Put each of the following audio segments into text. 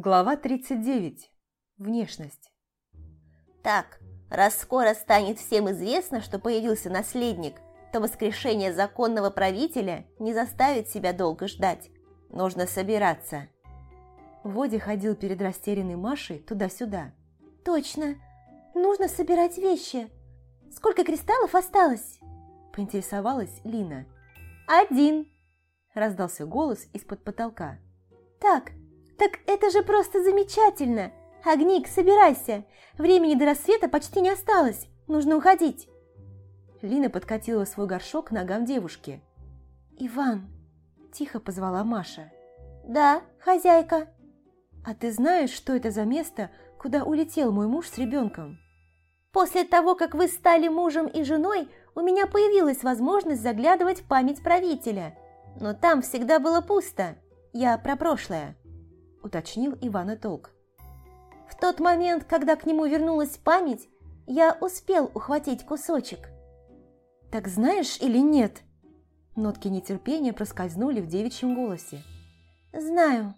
Глава 39. Внешность. Так, раз скоро станет всем известно, что появился наследник, то воскрешение законного правителя не заставит себя долго ждать. Нужно собираться. Водя ходил перед растерянной Машей туда-сюда. Точно. Нужно собирать вещи. Сколько кристаллов осталось? Поинтересовалась Лина. Один. Раздался голос из-под потолка. Так, так это же просто замечательно. Огник, собирайся. Времени до рассвета почти не осталось. Нужно уходить. Лина подкатила свой горшок к ногам девушки. «Иван!» – тихо позвала Маша. «Да, хозяйка». «А ты знаешь, что это за место, куда улетел мой муж с ребенком?» «После того, как вы стали мужем и женой, у меня появилась возможность заглядывать в память правителя. Но там всегда было пусто. Я про прошлое», – уточнил Иван Толк. «В тот момент, когда к нему вернулась память, я успел ухватить кусочек». «Так знаешь или нет?» Нотки нетерпения проскользнули в девичьем голосе. «Знаю».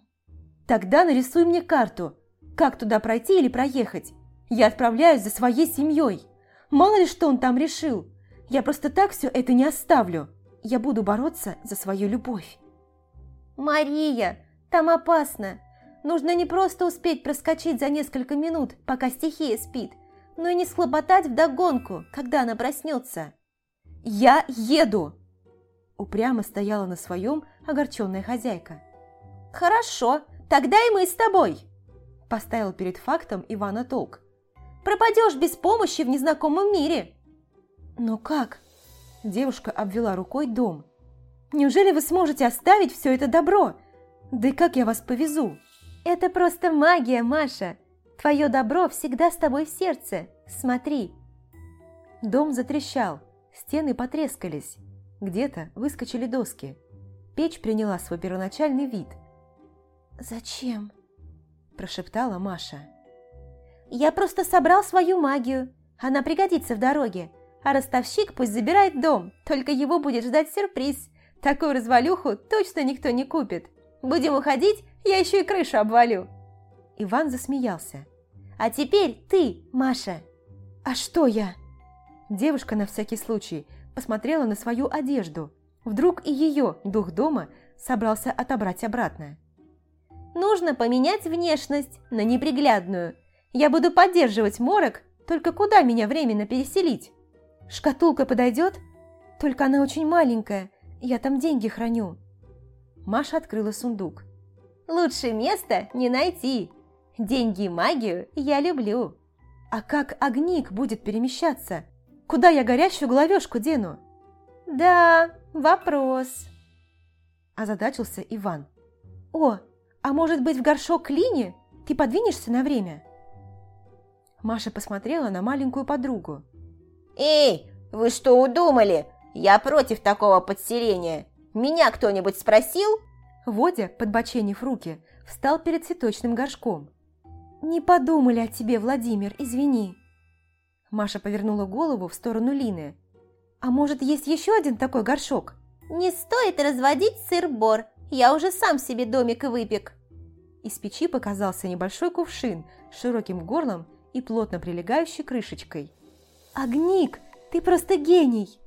«Тогда нарисуй мне карту. Как туда пройти или проехать? Я отправляюсь за своей семьей. Мало ли что он там решил. Я просто так все это не оставлю. Я буду бороться за свою любовь». «Мария, там опасно. Нужно не просто успеть проскочить за несколько минут, пока стихия спит, но и не схлопотать вдогонку, когда она проснется». «Я еду!» Упрямо стояла на своем огорченная хозяйка. «Хорошо, тогда и мы с тобой!» Поставил перед фактом Ивана Толк. «Пропадешь без помощи в незнакомом мире!» «Но как?» Девушка обвела рукой дом. «Неужели вы сможете оставить все это добро? Да и как я вас повезу?» «Это просто магия, Маша! Твое добро всегда с тобой в сердце. Смотри!» Дом затрещал, стены потрескались. Где-то выскочили доски. Печь приняла свой первоначальный вид. «Зачем?» – прошептала Маша. «Я просто собрал свою магию. Она пригодится в дороге. А ростовщик пусть забирает дом, только его будет ждать сюрприз. Такую развалюху точно никто не купит. Будем уходить, я еще и крышу обвалю». Иван засмеялся. «А теперь ты, Маша». «А что я?» Девушка на всякий случай посмотрела на свою одежду. Вдруг и ее дух дома собрался отобрать обратно. «Нужно поменять внешность на неприглядную. Я буду поддерживать морок, только куда меня временно переселить? Шкатулка подойдет? Только она очень маленькая, я там деньги храню». Маша открыла сундук. «Лучше места не найти. Деньги и магию я люблю». «А как огник будет перемещаться? Куда я горящую головешку дену?» «Да, вопрос», – озадачился Иван. «О, а может быть в горшок Лине? Ты подвинешься на время?» Маша посмотрела на маленькую подругу. «Эй, вы что удумали? Я против такого подселения. Меня кто-нибудь спросил?» Водя, подбоченив руки, встал перед цветочным горшком. «Не подумали о тебе, Владимир, извини». Маша повернула голову в сторону Лины. «А может, есть еще один такой горшок?» «Не стоит разводить сыр-бор, я уже сам себе домик выпек». Из печи показался небольшой кувшин с широким горлом и плотно прилегающей крышечкой. «Огник, ты просто гений!»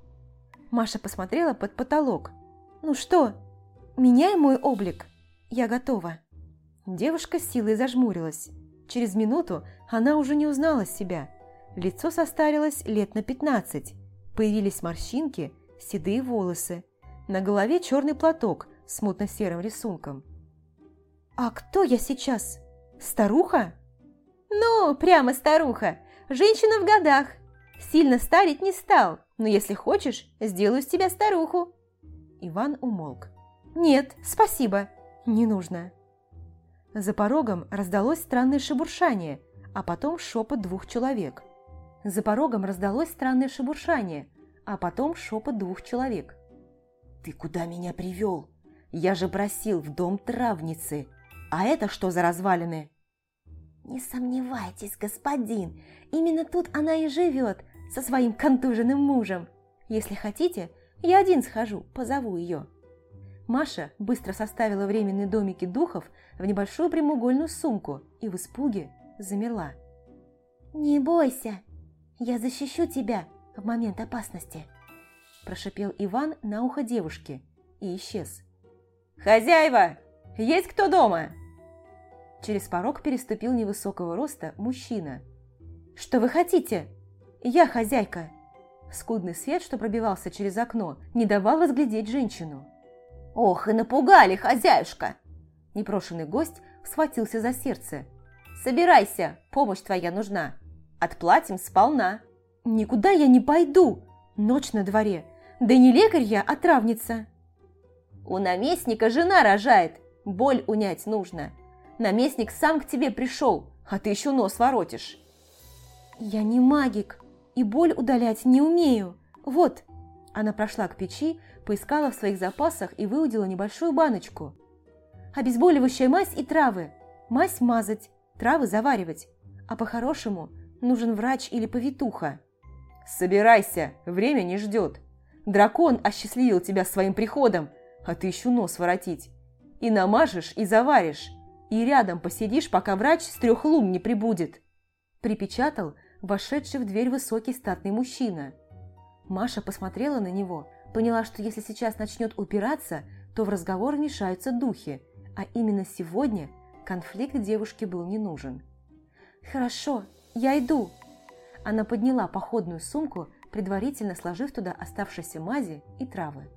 Маша посмотрела под потолок. «Ну что, меняй мой облик, я готова». Девушка силой зажмурилась. Через минуту она уже не узнала себя. Лицо состарилось лет на пятнадцать. Появились морщинки, седые волосы. На голове черный платок с мутно-серым рисунком. «А кто я сейчас? Старуха?» «Ну, прямо старуха. Женщина в годах. Сильно старить не стал, но если хочешь, сделаю с тебя старуху». Иван умолк. «Нет, спасибо, не нужно». За порогом раздалось странное шебуршание, а потом шепот двух человек. За порогом раздалось странное шебуршание, а потом шепот двух человек. «Ты куда меня привел? Я же просил в дом травницы. А это что за развалины?» «Не сомневайтесь, господин, именно тут она и живет, со своим контуженным мужем. Если хотите, я один схожу, позову ее». Маша быстро составила временные домики духов в небольшую прямоугольную сумку и в испуге замерла. «Не бойся, я защищу тебя в момент опасности», прошипел Иван на ухо девушки и исчез. «Хозяева, есть кто дома?» Через порог переступил невысокого роста мужчина. «Что вы хотите? Я хозяйка!» Скудный свет, что пробивался через окно, не давал разглядеть женщину. «Ох, и напугали, хозяюшка!» Непрошенный гость схватился за сердце. «Собирайся, помощь твоя нужна. Отплатим сполна». «Никуда я не пойду! Ночь на дворе. Да не лекарь я, а травница». «У наместника жена рожает. Боль унять нужно. Наместник сам к тебе пришел, а ты еще нос воротишь». «Я не магик и боль удалять не умею. Вот». Она прошла к печи, поискала в своих запасах и выудила небольшую баночку. Обезболивающая мазь и травы. Мазь мазать, травы заваривать. А по-хорошему нужен врач или повитуха. «Собирайся, время не ждет. Дракон осчастливил тебя своим приходом, а ты еще нос воротить. И намажешь, и заваришь, и рядом посидишь, пока врач с трех лун не прибудет». Припечатал вошедший в дверь высокий статный мужчина. Маша посмотрела на него, поняла, что если сейчас начнет упираться, то в разговор вмешаются духи, а именно сегодня конфликт девушке был не нужен. «Хорошо, я иду!» Она подняла походную сумку, предварительно сложив туда оставшиеся мази и травы.